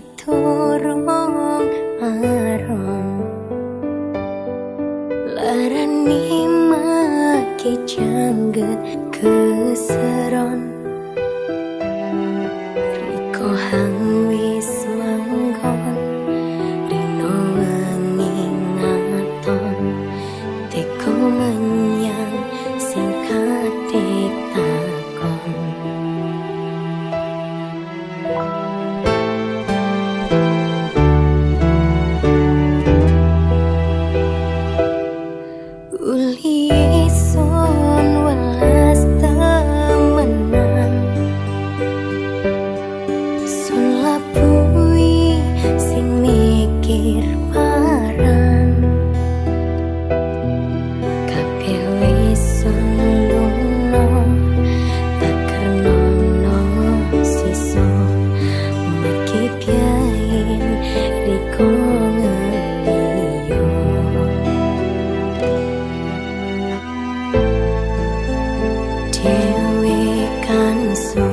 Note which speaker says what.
Speaker 1: piturong aron. Larani maki janggut keseron. Riko hang wis so